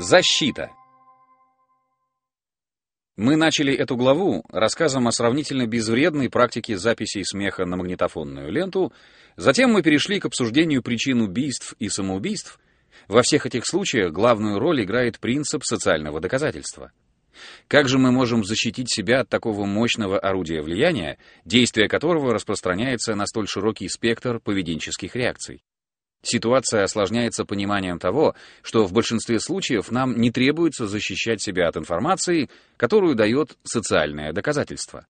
Защита. Мы начали эту главу рассказом о сравнительно безвредной практике записей смеха на магнитофонную ленту, затем мы перешли к обсуждению причин убийств и самоубийств. Во всех этих случаях главную роль играет принцип социального доказательства. Как же мы можем защитить себя от такого мощного орудия влияния, действие которого распространяется на столь широкий спектр поведенческих реакций? Ситуация осложняется пониманием того, что в большинстве случаев нам не требуется защищать себя от информации, которую дает социальное доказательство.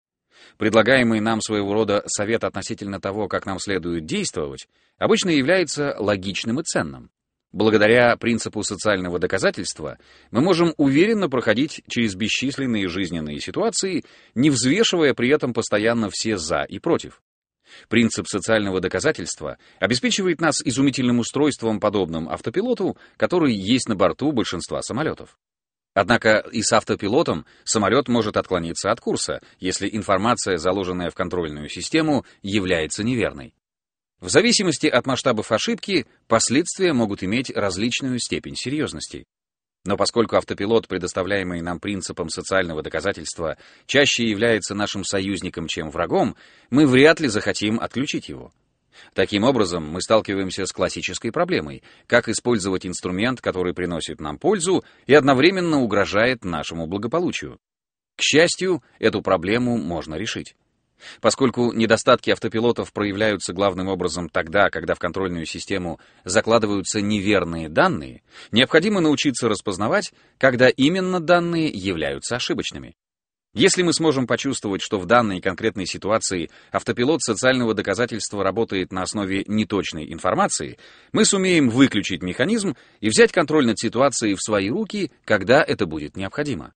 Предлагаемый нам своего рода совет относительно того, как нам следует действовать, обычно является логичным и ценным. Благодаря принципу социального доказательства мы можем уверенно проходить через бесчисленные жизненные ситуации, не взвешивая при этом постоянно все «за» и «против». Принцип социального доказательства обеспечивает нас изумительным устройством, подобным автопилоту, который есть на борту большинства самолетов. Однако и с автопилотом самолет может отклониться от курса, если информация, заложенная в контрольную систему, является неверной. В зависимости от масштабов ошибки, последствия могут иметь различную степень серьезности. Но поскольку автопилот, предоставляемый нам принципом социального доказательства, чаще является нашим союзником, чем врагом, мы вряд ли захотим отключить его. Таким образом, мы сталкиваемся с классической проблемой, как использовать инструмент, который приносит нам пользу и одновременно угрожает нашему благополучию. К счастью, эту проблему можно решить. Поскольку недостатки автопилотов проявляются главным образом тогда, когда в контрольную систему закладываются неверные данные, необходимо научиться распознавать, когда именно данные являются ошибочными. Если мы сможем почувствовать, что в данной конкретной ситуации автопилот социального доказательства работает на основе неточной информации, мы сумеем выключить механизм и взять контроль над ситуацией в свои руки, когда это будет необходимо.